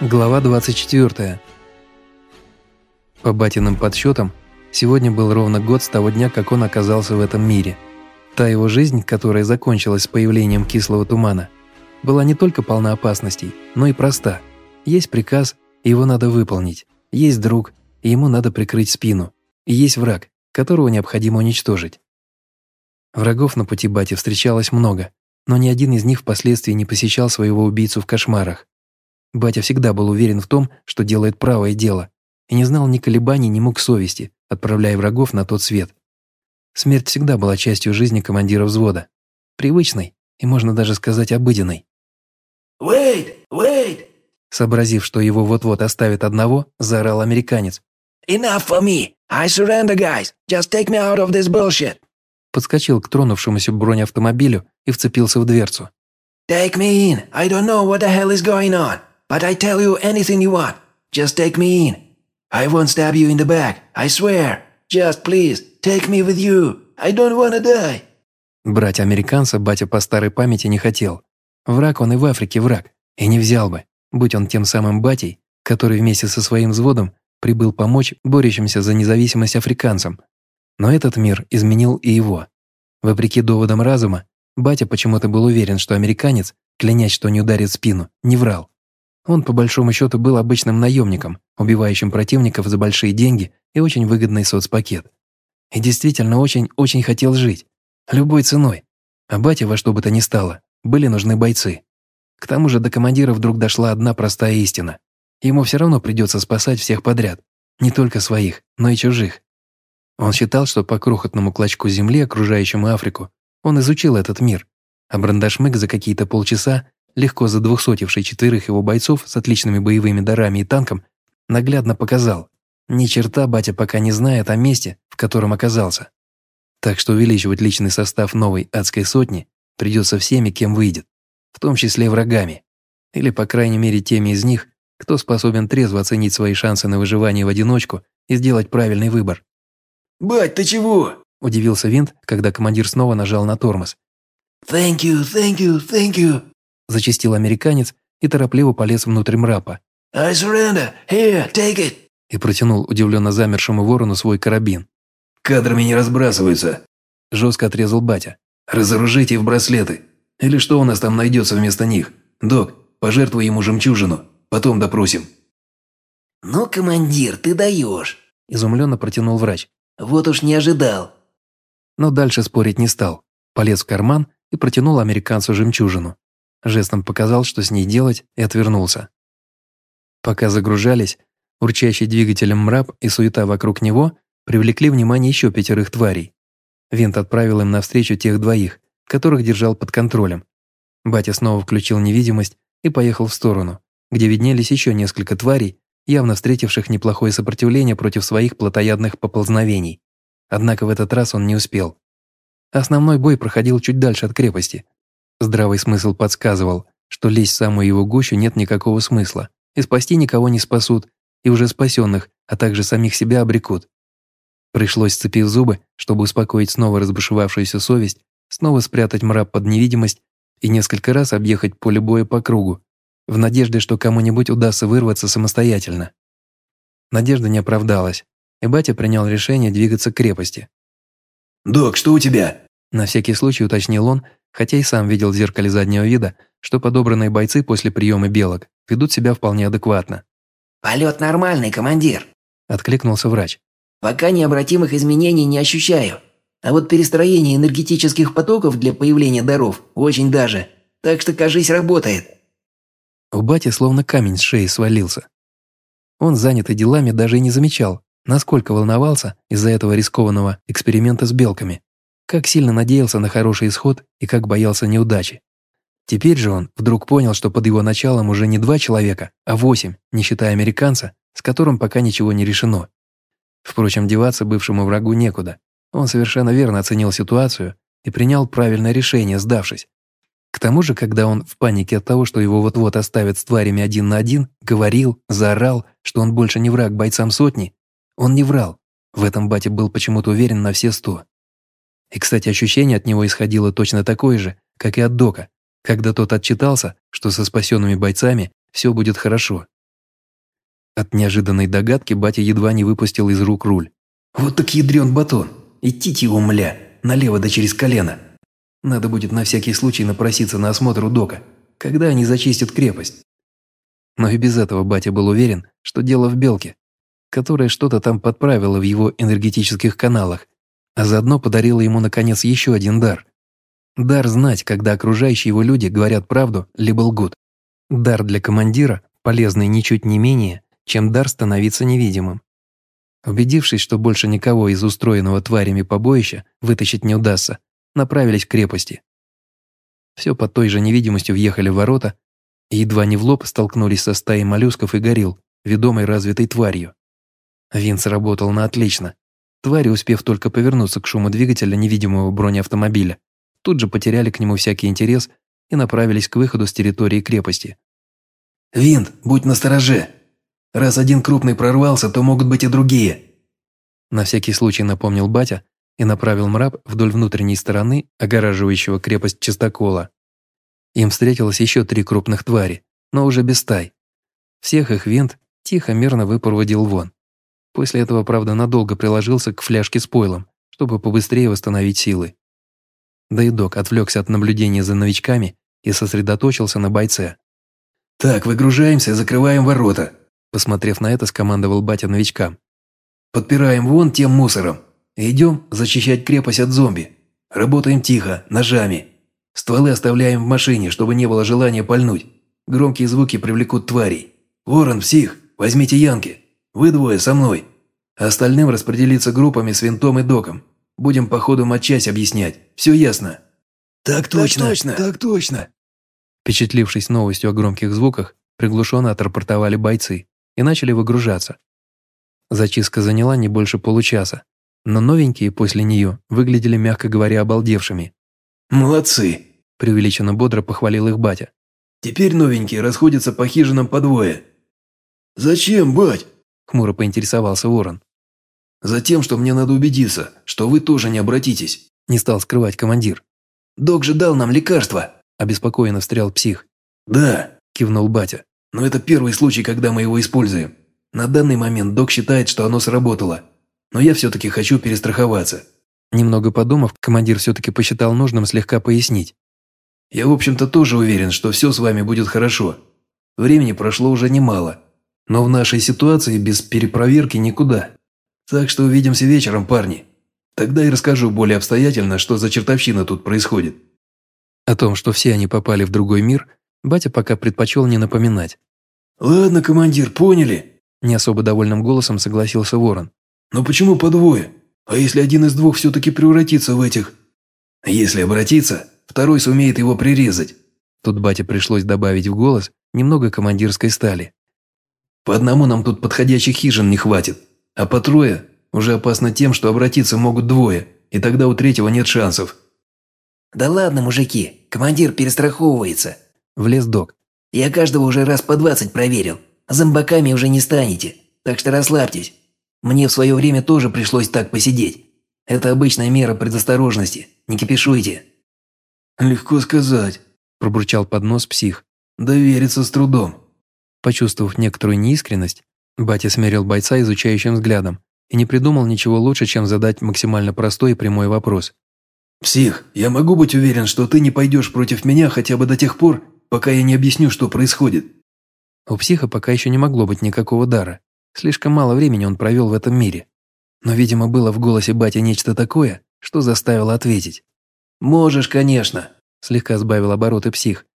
Глава 24. По батиным подсчетам, сегодня был ровно год с того дня, как он оказался в этом мире. Та его жизнь, которая закончилась с появлением кислого тумана, была не только полна опасностей, но и проста. Есть приказ, его надо выполнить. Есть друг, ему надо прикрыть спину. И есть враг, которого необходимо уничтожить. Врагов на пути бати встречалось много, но ни один из них впоследствии не посещал своего убийцу в кошмарах. Батя всегда был уверен в том, что делает правое дело, и не знал ни колебаний, ни мук совести, отправляя врагов на тот свет. Смерть всегда была частью жизни командира взвода. Привычной и, можно даже сказать, обыденной. «Wait! Wait!» Сообразив, что его вот-вот оставят одного, заорал американец. «Enough for me! I surrender, guys! Just take me out of this bullshit!» Подскочил к тронувшемуся бронеавтомобилю и вцепился в дверцу. «Take me in! I don't know what the hell is going on!» But I tell you anything you want. Just take me in. I won't stab you in the back, I swear. Just please, take me with you. I don't wanna die. Брать американца батя по старой памяти не хотел. Враг он и в Африке враг, и не взял бы, будь он тем самым батей, который вместе со своим взводом прибыл помочь борющимся за независимость африканцам. Но этот мир изменил и его. Вопреки доводам разума, батя почему-то был уверен, что американец, клянясь, что не ударит спину, не врал. Он, по большому счету, был обычным наемником, убивающим противников за большие деньги и очень выгодный соцпакет. И действительно очень-очень хотел жить. Любой ценой. А батя во что бы то ни стало, были нужны бойцы. К тому же до командира вдруг дошла одна простая истина. Ему все равно придется спасать всех подряд. Не только своих, но и чужих. Он считал, что по крохотному клочку земли, окружающему Африку, он изучил этот мир, а Брандашмык за какие-то полчаса легко задвухсотивший четверых его бойцов с отличными боевыми дарами и танком, наглядно показал, ни черта батя пока не знает о месте, в котором оказался. Так что увеличивать личный состав новой адской сотни придется всеми, кем выйдет, в том числе врагами, или, по крайней мере, теми из них, кто способен трезво оценить свои шансы на выживание в одиночку и сделать правильный выбор. «Бать, ты чего?» – удивился Винт, когда командир снова нажал на тормоз. «Thank you, thank you, thank you», зачистил американец и торопливо полез внутрь мрапа. «I surrender! Here, take it!» и протянул удивленно замершему ворону свой карабин. «Кадрами не разбрасываются!» жестко отрезал батя. «Разоружите в браслеты! Или что у нас там найдется вместо них? Док, пожертвуй ему жемчужину, потом допросим!» «Ну, командир, ты даешь!» изумленно протянул врач. «Вот уж не ожидал!» Но дальше спорить не стал. Полез в карман и протянул американцу жемчужину жестом показал, что с ней делать, и отвернулся. Пока загружались, урчащий двигателем мраб и суета вокруг него привлекли внимание еще пятерых тварей. Винт отправил им навстречу тех двоих, которых держал под контролем. Батя снова включил невидимость и поехал в сторону, где виднелись еще несколько тварей, явно встретивших неплохое сопротивление против своих плотоядных поползновений. Однако в этот раз он не успел. Основной бой проходил чуть дальше от крепости, Здравый смысл подсказывал, что лезть в самую его гущу нет никакого смысла, и спасти никого не спасут, и уже спасенных, а также самих себя обрекут. Пришлось, сцепив зубы, чтобы успокоить снова разбушевавшуюся совесть, снова спрятать мраб под невидимость и несколько раз объехать поле боя по кругу, в надежде, что кому-нибудь удастся вырваться самостоятельно. Надежда не оправдалась, и батя принял решение двигаться к крепости. «Док, что у тебя?» На всякий случай уточнил он, хотя и сам видел в зеркале заднего вида, что подобранные бойцы после приема белок ведут себя вполне адекватно. «Полет нормальный, командир», – откликнулся врач. «Пока необратимых изменений не ощущаю. А вот перестроение энергетических потоков для появления даров очень даже. Так что, кажись, работает». У бати словно камень с шеи свалился. Он, занятый делами, даже и не замечал, насколько волновался из-за этого рискованного эксперимента с белками. Как сильно надеялся на хороший исход и как боялся неудачи. Теперь же он вдруг понял, что под его началом уже не два человека, а восемь, не считая американца, с которым пока ничего не решено. Впрочем, деваться бывшему врагу некуда. Он совершенно верно оценил ситуацию и принял правильное решение, сдавшись. К тому же, когда он в панике от того, что его вот-вот оставят с тварями один на один, говорил, заорал, что он больше не враг бойцам сотни, он не врал. В этом Батя был почему-то уверен на все сто. И, кстати, ощущение от него исходило точно такое же, как и от Дока, когда тот отчитался, что со спасенными бойцами все будет хорошо, От неожиданной догадки батя едва не выпустил из рук руль. «Вот так ядрен батон! Идите его, мля! Налево да через колено! Надо будет на всякий случай напроситься на осмотр у дока, когда они зачистят крепость». Но и без этого батя был уверен, что дело в белке, которая что-то там подправила в его энергетических каналах, а заодно подарила ему, наконец, еще один дар. Дар знать, когда окружающие его люди говорят правду, либо лгут. Дар для командира, полезный ничуть не менее, чем дар становиться невидимым. Убедившись, что больше никого из устроенного тварями побоища вытащить не удастся, направились к крепости. Все под той же невидимостью въехали в ворота и едва не в лоб столкнулись со стаей моллюсков и горил, ведомой развитой тварью. Винт сработал на отлично. Твари, успев только повернуться к шуму двигателя невидимого бронеавтомобиля, тут же потеряли к нему всякий интерес и направились к выходу с территории крепости. «Винт, будь настороже! Раз один крупный прорвался, то могут быть и другие!» На всякий случай напомнил батя и направил мраб вдоль внутренней стороны, огораживающего крепость чистокола. Им встретилось еще три крупных твари, но уже без стай. Всех их винт тихо мирно выпроводил вон. После этого, правда, надолго приложился к фляжке с пойлом, чтобы побыстрее восстановить силы. Да и док отвлекся от наблюдения за новичками и сосредоточился на бойце. «Так, выгружаемся, закрываем ворота», посмотрев на это, скомандовал батя новичкам. «Подпираем вон тем мусором. Идем защищать крепость от зомби. Работаем тихо, ножами. Стволы оставляем в машине, чтобы не было желания пальнуть. Громкие звуки привлекут тварей. Ворон, псих, возьмите янки. Вы двое со мной. Остальным распределиться группами с винтом и доком. Будем по ходу матчасть объяснять. Все ясно?» «Так точно, так точно!» Так точно. Впечатлившись новостью о громких звуках, приглушенно отрапортовали бойцы и начали выгружаться. Зачистка заняла не больше получаса, но новенькие после нее выглядели, мягко говоря, обалдевшими. «Молодцы!» – преувеличенно бодро похвалил их батя. «Теперь новенькие расходятся по хижинам по двое». «Зачем, бать?» – хмуро поинтересовался Ворон. «Затем, что мне надо убедиться, что вы тоже не обратитесь», – не стал скрывать командир. «Док же дал нам лекарство», – обеспокоенно встрял псих. «Да», – кивнул батя. «Но это первый случай, когда мы его используем. На данный момент док считает, что оно сработало. Но я все-таки хочу перестраховаться». Немного подумав, командир все-таки посчитал нужным слегка пояснить. «Я, в общем-то, тоже уверен, что все с вами будет хорошо. Времени прошло уже немало. Но в нашей ситуации без перепроверки никуда. Так что увидимся вечером, парни. Тогда и расскажу более обстоятельно, что за чертовщина тут происходит». О том, что все они попали в другой мир, батя пока предпочел не напоминать. «Ладно, командир, поняли», – не особо довольным голосом согласился Ворон. «Но почему по двое? А если один из двух все-таки превратится в этих...» «Если обратиться, второй сумеет его прирезать». Тут бате пришлось добавить в голос немного командирской стали. «По одному нам тут подходящих хижин не хватит, а по трое уже опасно тем, что обратиться могут двое, и тогда у третьего нет шансов». «Да ладно, мужики, командир перестраховывается», – влез док. «Я каждого уже раз по двадцать проверил. Зомбаками уже не станете, так что расслабьтесь. Мне в свое время тоже пришлось так посидеть. Это обычная мера предосторожности. Не кипишуйте». «Легко сказать», – пробурчал под нос псих. «Довериться с трудом». Почувствовав некоторую неискренность, батя смерил бойца изучающим взглядом и не придумал ничего лучше, чем задать максимально простой и прямой вопрос. «Псих, я могу быть уверен, что ты не пойдешь против меня хотя бы до тех пор, пока я не объясню, что происходит?» У психа пока еще не могло быть никакого дара. Слишком мало времени он провел в этом мире. Но, видимо, было в голосе бати нечто такое, что заставило ответить. «Можешь, конечно», – слегка сбавил обороты псих.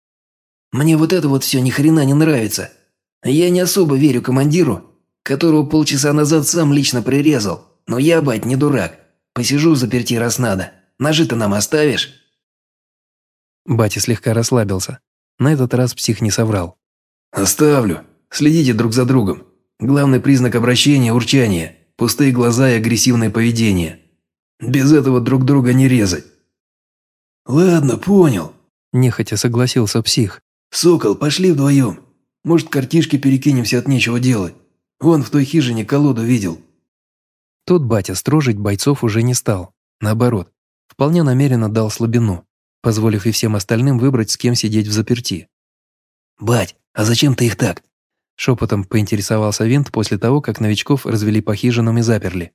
«Мне вот это вот все ни хрена не нравится. Я не особо верю командиру, которого полчаса назад сам лично прирезал. Но я, бать, не дурак. Посижу заперти, раз надо. Ножи-то нам оставишь?» Батя слегка расслабился. На этот раз псих не соврал. «Оставлю. Следите друг за другом. Главный признак обращения – урчание, пустые глаза и агрессивное поведение. Без этого друг друга не резать. «Ладно, понял», – нехотя согласился псих. «Сокол, пошли вдвоем. Может, картишки перекинемся от нечего делать. Вон в той хижине колоду видел». Тут батя строжить бойцов уже не стал. Наоборот, вполне намеренно дал слабину, позволив и всем остальным выбрать, с кем сидеть в заперти. «Бать, а зачем ты их так? Шепотом поинтересовался Винт после того, как новичков развели по хижинам и заперли.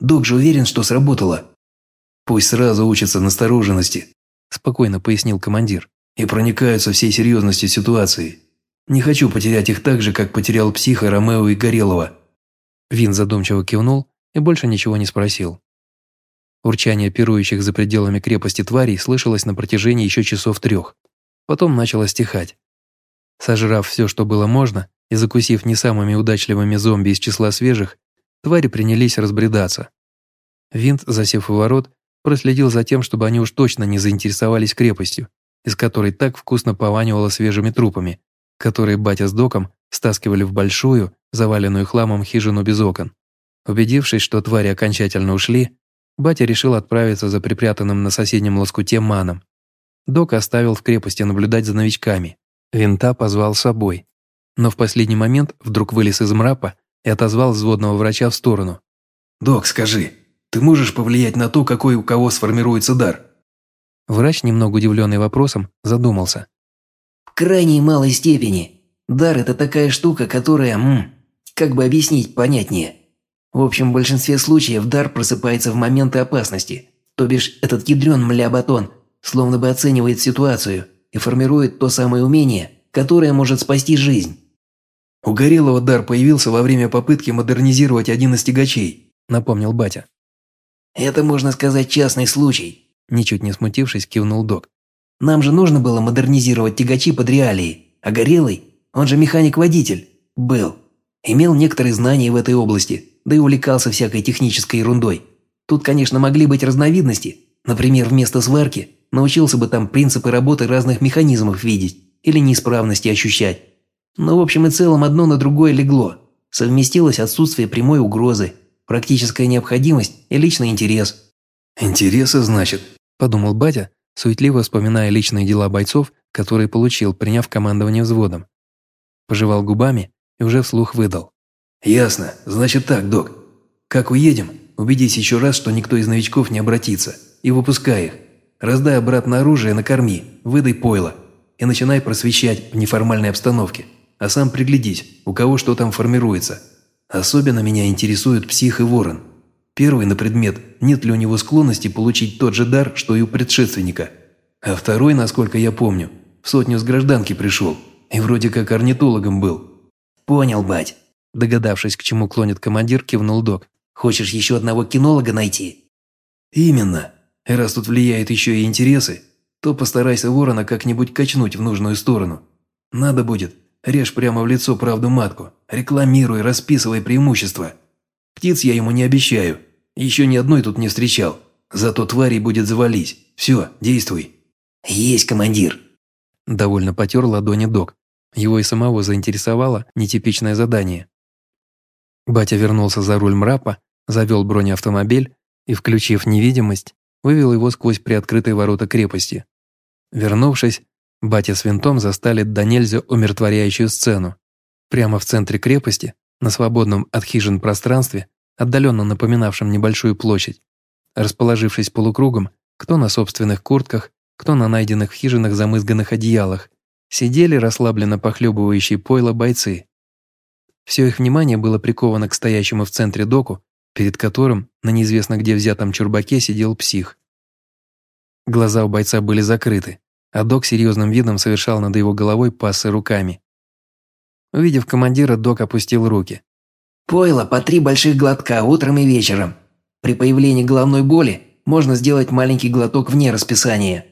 «Док же уверен, что сработало». «Пусть сразу учатся настороженности», – спокойно пояснил командир. «И проникаются всей серьезностью ситуации. Не хочу потерять их так же, как потерял психа Ромео и Горелова». Вин задумчиво кивнул и больше ничего не спросил. Урчание пирующих за пределами крепости тварей слышалось на протяжении еще часов трех. Потом начало стихать. Сожрав все, что было можно, и закусив не самыми удачливыми зомби из числа свежих, твари принялись разбредаться. Винт, засев у ворот, проследил за тем, чтобы они уж точно не заинтересовались крепостью, из которой так вкусно пованивало свежими трупами, которые батя с доком стаскивали в большую, заваленную хламом хижину без окон. Убедившись, что твари окончательно ушли, батя решил отправиться за припрятанным на соседнем лоскуте маном. Док оставил в крепости наблюдать за новичками. Винта позвал с собой, но в последний момент вдруг вылез из мрапа и отозвал взводного врача в сторону. «Док, скажи, ты можешь повлиять на то, какой у кого сформируется дар?» Врач, немного удивленный вопросом, задумался. «В крайней малой степени. Дар – это такая штука, которая, м, как бы объяснить понятнее. В общем, в большинстве случаев дар просыпается в моменты опасности, то бишь этот ядрен мля-батон словно бы оценивает ситуацию и формирует то самое умение, которое может спасти жизнь. «У Горелого дар появился во время попытки модернизировать один из тягачей», – напомнил батя. «Это, можно сказать, частный случай», – ничуть не смутившись, кивнул док. «Нам же нужно было модернизировать тягачи под реалии, а Горелый, он же механик-водитель, был. Имел некоторые знания в этой области, да и увлекался всякой технической ерундой. Тут, конечно, могли быть разновидности. Например, вместо сварки научился бы там принципы работы разных механизмов видеть или неисправности ощущать. Но в общем и целом одно на другое легло. Совместилось отсутствие прямой угрозы, практическая необходимость и личный интерес. «Интересы, значит?» – подумал батя, суетливо вспоминая личные дела бойцов, которые получил, приняв командование взводом. Пожевал губами и уже вслух выдал. «Ясно. Значит так, док. Как уедем, убедись еще раз, что никто из новичков не обратится, и выпускай их. Раздай обратно оружие, накорми, выдай пойло и начинай просвещать в неформальной обстановке, а сам приглядись, у кого что там формируется. Особенно меня интересуют псих и ворон. Первый на предмет, нет ли у него склонности получить тот же дар, что и у предшественника. А второй, насколько я помню, в сотню с гражданки пришел и вроде как орнитологом был. «Понял, бать». Догадавшись, к чему клонит командир, кивнул док. «Хочешь еще одного кинолога найти?» «Именно. Раз тут влияют еще и интересы, то постарайся ворона как-нибудь качнуть в нужную сторону. Надо будет, режь прямо в лицо правду матку, рекламируй, расписывай преимущества. Птиц я ему не обещаю, еще ни одной тут не встречал. Зато тварей будет завались. Все, действуй». «Есть, командир». Довольно потер ладони док. Его и самого заинтересовало нетипичное задание. Батя вернулся за руль мрапа, завел бронеавтомобиль и, включив невидимость, вывел его сквозь приоткрытые ворота крепости. Вернувшись, батя с винтом застали до нельзя умиротворяющую сцену. Прямо в центре крепости, на свободном от хижин пространстве, отдаленно напоминавшем небольшую площадь, расположившись полукругом, кто на собственных куртках, кто на найденных в хижинах замызганных одеялах, сидели расслабленно похлебывающие пойло бойцы. Все их внимание было приковано к стоящему в центре доку, перед которым на неизвестно где взятом чурбаке сидел псих. Глаза у бойца были закрыты, а док серьезным видом совершал над его головой пассы руками. Увидев командира, док опустил руки. «Пойло по три больших глотка утром и вечером. При появлении головной боли можно сделать маленький глоток вне расписания.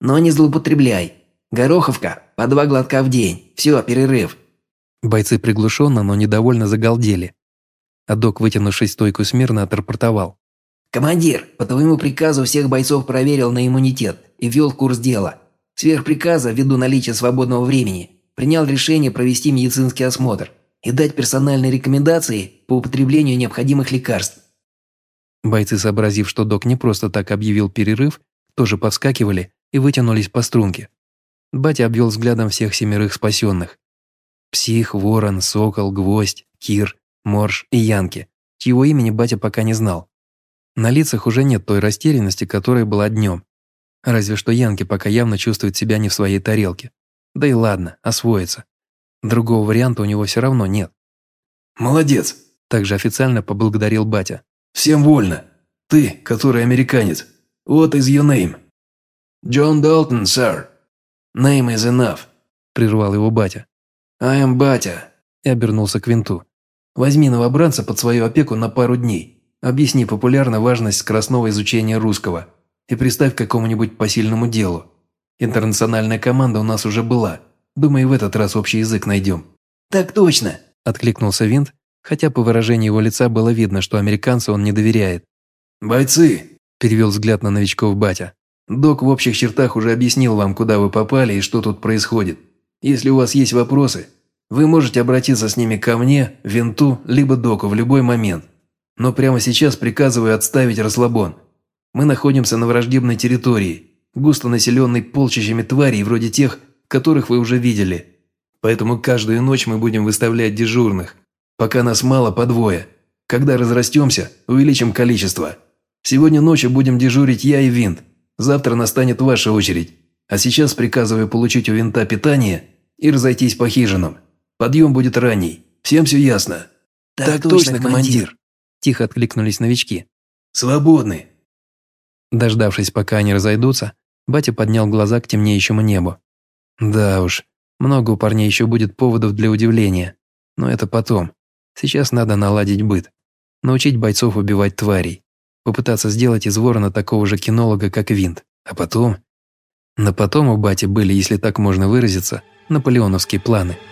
Но не злоупотребляй. Гороховка по два глотка в день. Все, перерыв». Бойцы приглушенно, но недовольно загалдели. А док, вытянувшись стойку смирно, отрапортовал. «Командир, по твоему приказу всех бойцов проверил на иммунитет и ввел курс дела. Сверх приказа, ввиду наличия свободного времени, принял решение провести медицинский осмотр и дать персональные рекомендации по употреблению необходимых лекарств». Бойцы, сообразив, что док не просто так объявил перерыв, тоже подскакивали и вытянулись по струнке. Батя обвел взглядом всех семерых спасенных. Псих, Ворон, Сокол, Гвоздь, Кир, Морж и Янки, чьего имени батя пока не знал. На лицах уже нет той растерянности, которая была днем. Разве что Янки пока явно чувствует себя не в своей тарелке. Да и ладно, освоится. Другого варианта у него все равно нет. «Молодец!» – также официально поблагодарил батя. «Всем вольно. Ты, который американец. What is your name?» «Джон Далтон, sir. Name is enough», – прервал его батя. «I am батя», – и обернулся к винту. «Возьми новобранца под свою опеку на пару дней. Объясни популярно важность скоростного изучения русского и приставь к какому-нибудь посильному делу. Интернациональная команда у нас уже была. Думаю, в этот раз общий язык найдем». «Так точно», – откликнулся Винт, хотя по выражению его лица было видно, что американцу он не доверяет. «Бойцы!» – перевел взгляд на новичков батя. «Док в общих чертах уже объяснил вам, куда вы попали и что тут происходит. Если у вас есть вопросы, вы можете обратиться с ними ко мне, Винту, либо Доку в любой момент. Но прямо сейчас приказываю отставить расслабон. Мы находимся на враждебной территории, густо населенной полчищами тварей вроде тех, которых вы уже видели. Поэтому каждую ночь мы будем выставлять дежурных, пока нас мало по двое. Когда разрастемся, увеличим количество. Сегодня ночью будем дежурить я и Винт. Завтра настанет ваша очередь. А сейчас приказываю получить у Винта питание и разойтись по хижинам. Подъем будет ранний. Всем все ясно?» «Так, так точно, командир!», командир. Тихо откликнулись новички. «Свободны!» Дождавшись, пока они разойдутся, батя поднял глаза к темнеющему небу. «Да уж, много у парней еще будет поводов для удивления. Но это потом. Сейчас надо наладить быт. Научить бойцов убивать тварей. Попытаться сделать из ворона такого же кинолога, как Винт. А потом... На потом у бати были, если так можно выразиться, наполеоновские планы –